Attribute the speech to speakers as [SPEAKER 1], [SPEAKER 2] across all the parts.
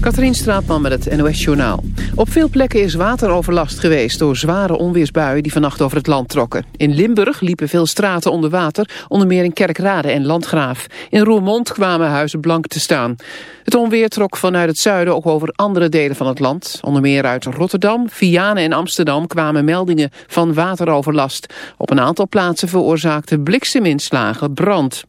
[SPEAKER 1] Katrien Straatman met het NOS-journaal. Op veel plekken is wateroverlast geweest door zware onweersbuien die vannacht over het land trokken. In Limburg liepen veel straten onder water, onder meer in Kerkrade en Landgraaf. In Roermond kwamen huizen blank te staan. Het onweer trok vanuit het zuiden ook over andere delen van het land. Onder meer uit Rotterdam, Vianen en Amsterdam kwamen meldingen van wateroverlast. Op een aantal plaatsen veroorzaakte blikseminslagen brand.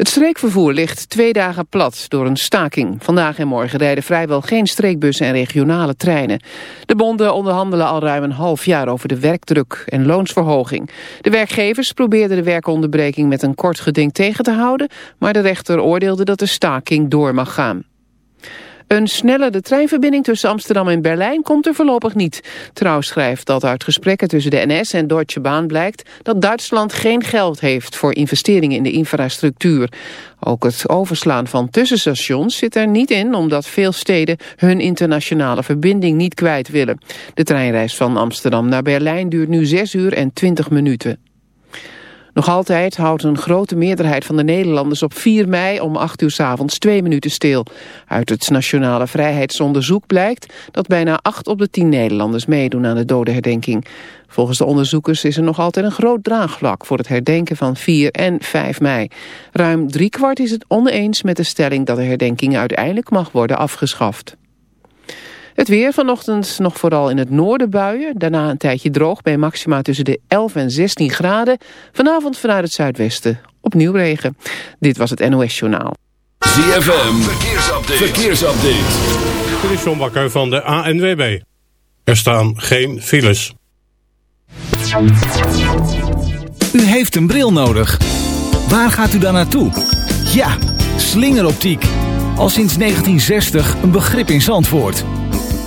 [SPEAKER 1] Het streekvervoer ligt twee dagen plat door een staking. Vandaag en morgen rijden vrijwel geen streekbussen en regionale treinen. De bonden onderhandelen al ruim een half jaar over de werkdruk en loonsverhoging. De werkgevers probeerden de werkonderbreking met een kort geding tegen te houden... maar de rechter oordeelde dat de staking door mag gaan. Een snellere treinverbinding tussen Amsterdam en Berlijn komt er voorlopig niet. Trouw schrijft dat uit gesprekken tussen de NS en Deutsche Bahn blijkt dat Duitsland geen geld heeft voor investeringen in de infrastructuur. Ook het overslaan van tussenstations zit er niet in omdat veel steden hun internationale verbinding niet kwijt willen. De treinreis van Amsterdam naar Berlijn duurt nu 6 uur en 20 minuten. Nog altijd houdt een grote meerderheid van de Nederlanders op 4 mei om 8 uur s avonds 2 minuten stil. Uit het Nationale Vrijheidsonderzoek blijkt dat bijna 8 op de 10 Nederlanders meedoen aan de dodenherdenking. Volgens de onderzoekers is er nog altijd een groot draagvlak voor het herdenken van 4 en 5 mei. Ruim driekwart is het oneens met de stelling dat de herdenking uiteindelijk mag worden afgeschaft. Het weer vanochtend nog vooral in het noorden buien. Daarna een tijdje droog bij maxima tussen de 11 en 16 graden. Vanavond vanuit het zuidwesten opnieuw regen. Dit was het NOS Journaal.
[SPEAKER 2] ZFM, verkeersupdate. verkeersupdate.
[SPEAKER 3] Dit is John Bakker van de ANWB. Er staan geen files.
[SPEAKER 4] U heeft een bril nodig. Waar gaat u dan naartoe? Ja, slingeroptiek. Al sinds 1960 een begrip in Zandvoort.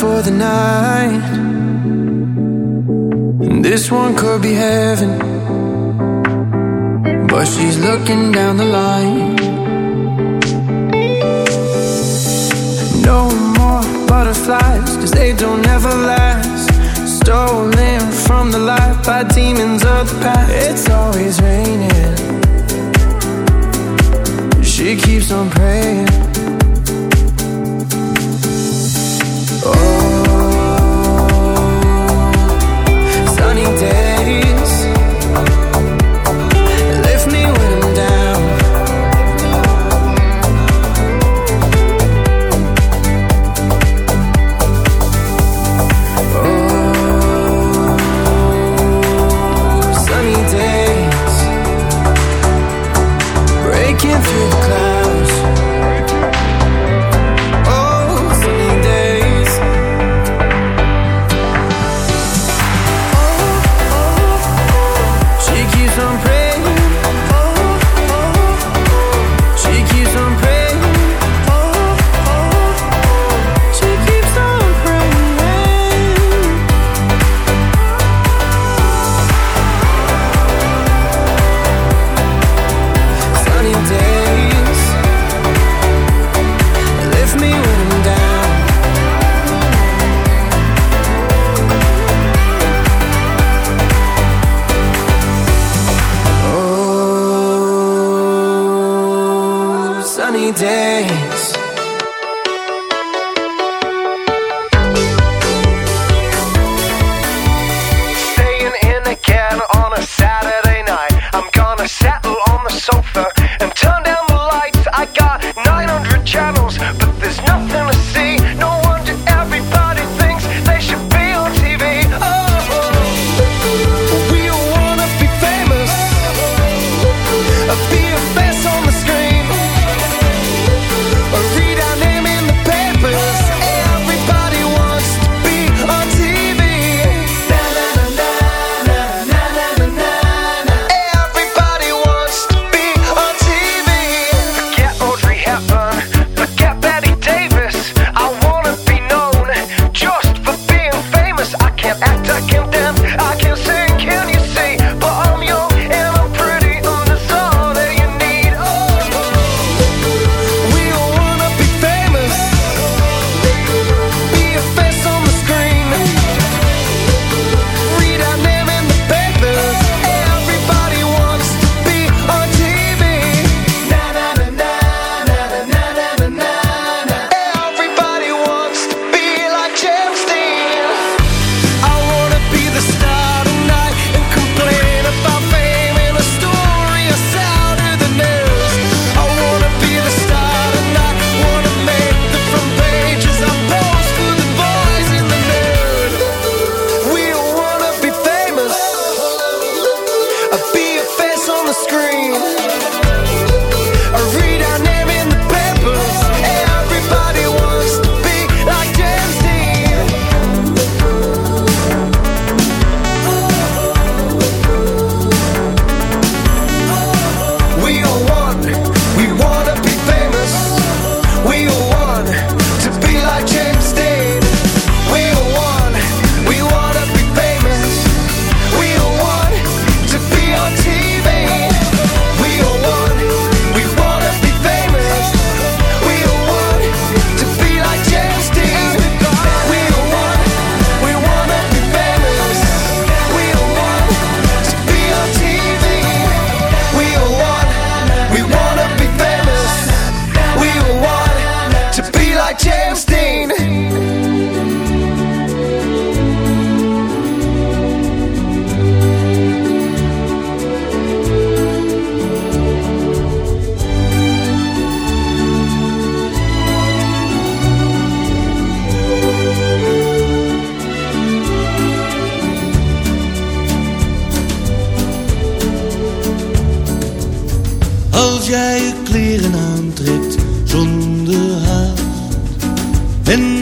[SPEAKER 5] For the night.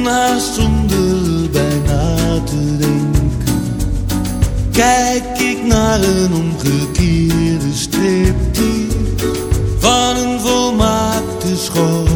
[SPEAKER 6] haast zonder bijna te denken. Kijk ik naar een omgekeerde striptease van een volmaakte school.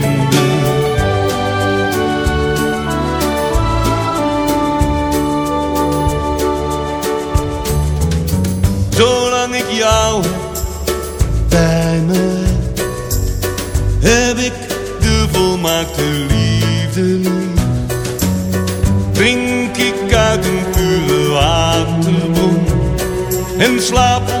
[SPEAKER 6] slaap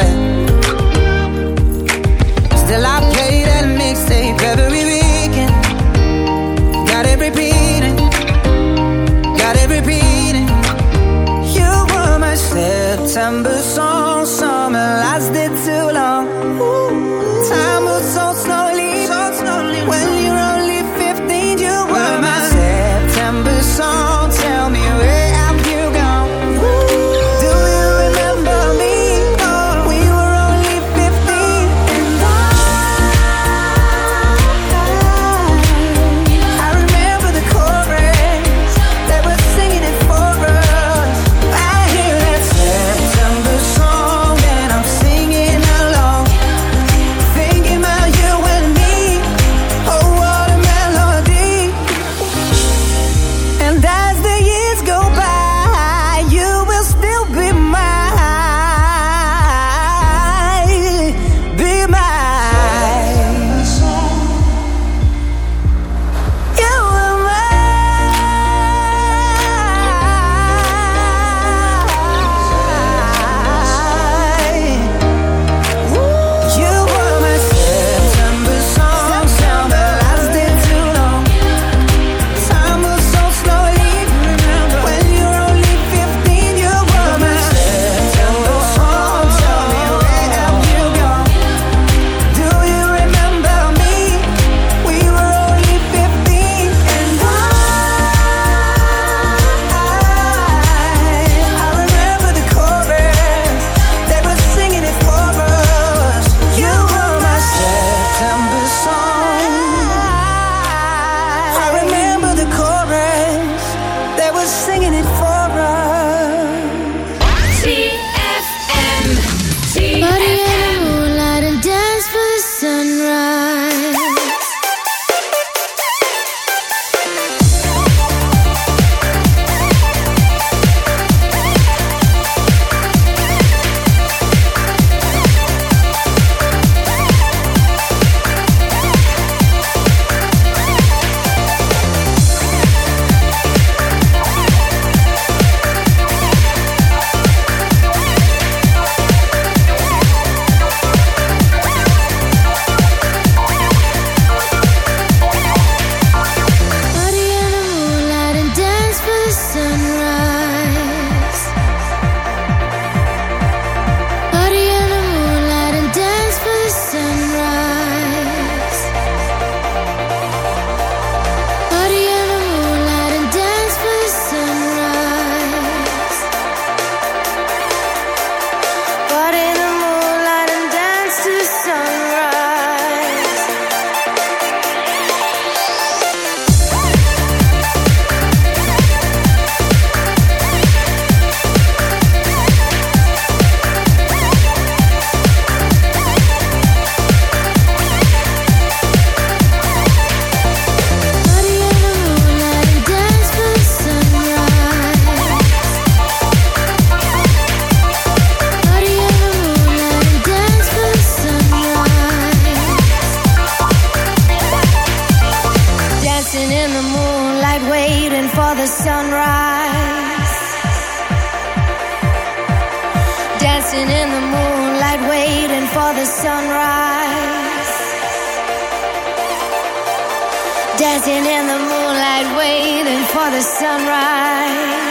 [SPEAKER 7] Dancing in the moonlight, waiting for the sunrise.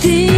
[SPEAKER 8] deep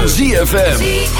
[SPEAKER 2] van ZFM.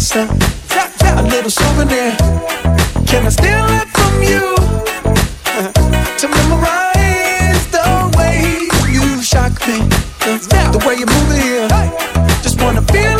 [SPEAKER 2] sister. A
[SPEAKER 9] little souvenir. Can I steal it from you? To memorize the way you shock me. The way you move here. Just wanna feel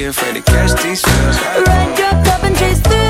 [SPEAKER 7] Be afraid to catch
[SPEAKER 10] these feels.
[SPEAKER 7] Top, and chase.